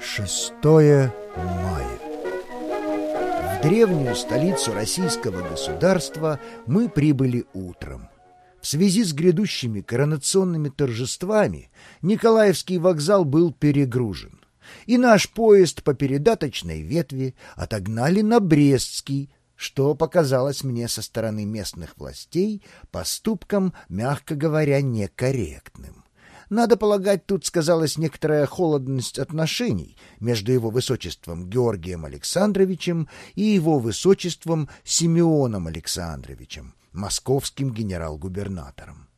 Шестое мая. В древнюю столицу российского государства мы прибыли утром. В связи с грядущими коронационными торжествами Николаевский вокзал был перегружен, и наш поезд по передаточной ветви отогнали на Брестский, что показалось мне со стороны местных властей поступком, мягко говоря, некорректным. Надо полагать, тут сказалась некоторая холодность отношений между его высочеством Георгием Александровичем и его высочеством Симеоном Александровичем, московским генерал-губернатором.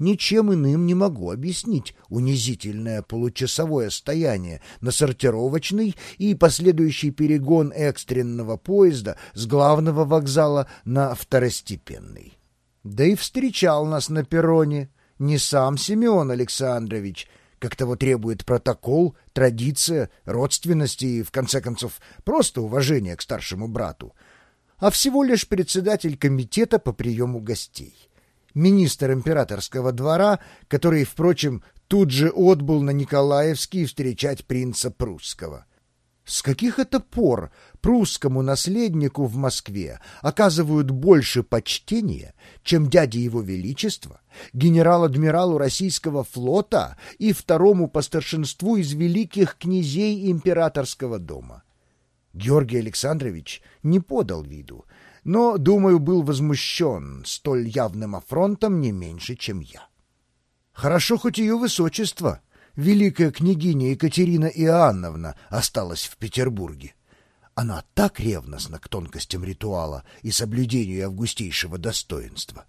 Ничем иным не могу объяснить унизительное получасовое стояние на сортировочный и последующий перегон экстренного поезда с главного вокзала на второстепенный. Да и встречал нас на перроне не сам Семен Александрович, как того требует протокол, традиция, родственность и, в конце концов, просто уважение к старшему брату, а всего лишь председатель комитета по приему гостей. Министр императорского двора, который, впрочем, тут же отбыл на Николаевский встречать принца прусского. С каких это пор прусскому наследнику в Москве оказывают больше почтения, чем дяде его величества, генерал-адмиралу российского флота и второму по старшинству из великих князей императорского дома? Георгий Александрович не подал виду, но, думаю, был возмущен столь явным афронтом не меньше, чем я. Хорошо хоть ее высочество, великая княгиня Екатерина Иоанновна, осталась в Петербурге. Она так ревностна к тонкостям ритуала и соблюдению августейшего достоинства.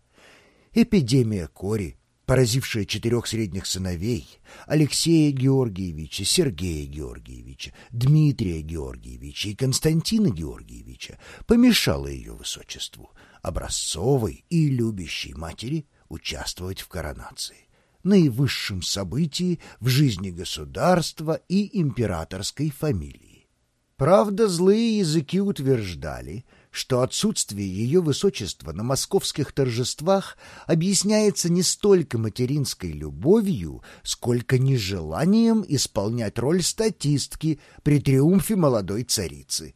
Эпидемия кори, поразившая четырех средних сыновей Алексея Георгиевича, Сергея Георгиевича, Дмитрия Георгиевича и Константина Георгиевича, помешала ее высочеству, образцовой и любящей матери, участвовать в коронации, наивысшем событии в жизни государства и императорской фамилии. Правда, злые языки утверждали — что отсутствие ее высочества на московских торжествах объясняется не столько материнской любовью, сколько нежеланием исполнять роль статистки при триумфе молодой царицы.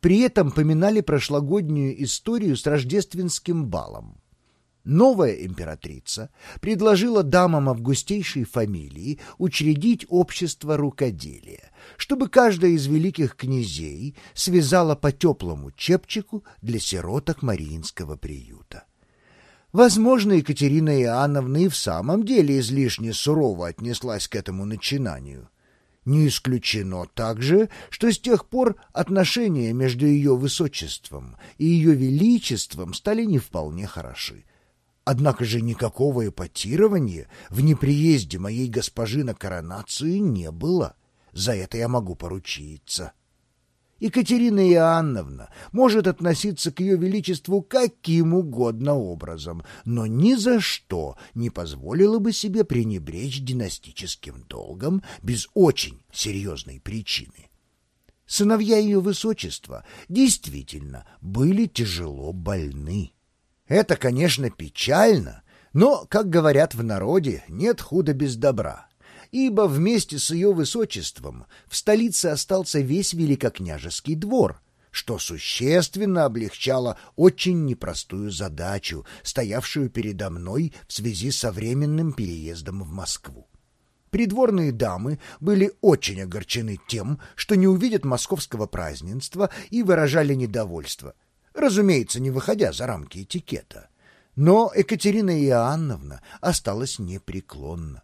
При этом поминали прошлогоднюю историю с рождественским балом. Новая императрица предложила дамам августейшей фамилии учредить общество рукоделия, чтобы каждая из великих князей связала по теплому чепчику для сироток Мариинского приюта. Возможно, Екатерина Иоанновна и в самом деле излишне сурово отнеслась к этому начинанию. Не исключено также, что с тех пор отношения между ее высочеством и ее величеством стали не вполне хороши. Однако же никакого эпатирования в неприезде моей госпожи на коронацию не было. За это я могу поручиться. Екатерина Иоанновна может относиться к ее величеству каким угодно образом, но ни за что не позволила бы себе пренебречь династическим долгом без очень серьезной причины. Сыновья ее высочества действительно были тяжело больны. Это, конечно, печально, но, как говорят в народе, нет худа без добра, ибо вместе с ее высочеством в столице остался весь великокняжеский двор, что существенно облегчало очень непростую задачу, стоявшую передо мной в связи со временным переездом в Москву. Придворные дамы были очень огорчены тем, что не увидят московского празднества и выражали недовольство — разумеется, не выходя за рамки этикета. Но Екатерина Иоанновна осталась непреклонна.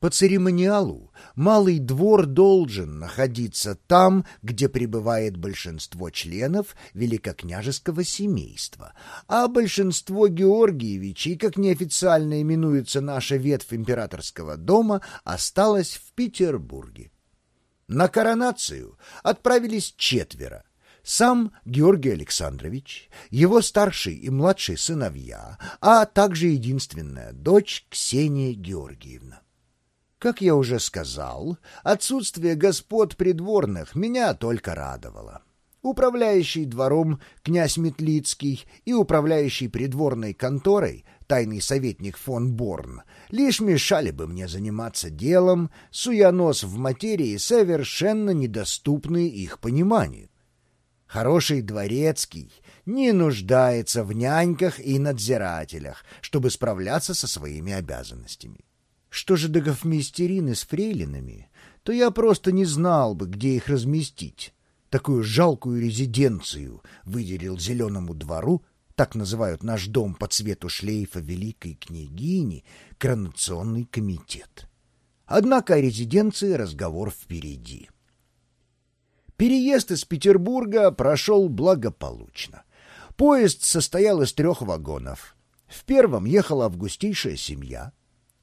По церемониалу малый двор должен находиться там, где пребывает большинство членов великокняжеского семейства, а большинство Георгиевичей, как неофициально именуется наша ветвь императорского дома, осталось в Петербурге. На коронацию отправились четверо, сам Георгий Александрович, его старший и младший сыновья, а также единственная дочь Ксения Георгиевна. Как я уже сказал, отсутствие господ придворных меня только радовало. Управляющий двором князь Метлицкий и управляющий придворной конторой тайный советник фон Борн лишь мешали бы мне заниматься делом, суя нос в материи, совершенно недоступные их пониманию. Хороший дворецкий не нуждается в няньках и надзирателях, чтобы справляться со своими обязанностями. Что же до гофмейстерины с фрейлинами, то я просто не знал бы, где их разместить такую жалкую резиденцию выделил зеленому двору, так называют наш дом по цвету шлейфа великой княгини, коронационный комитет. Однако о резиденции разговор впереди. Переезд из Петербурга прошел благополучно. Поезд состоял из трех вагонов. В первом ехала августейшая семья,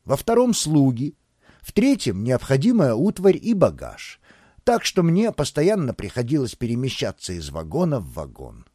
во втором — слуги, в третьем — необходимая утварь и багаж — так что мне постоянно приходилось перемещаться из вагона в вагон.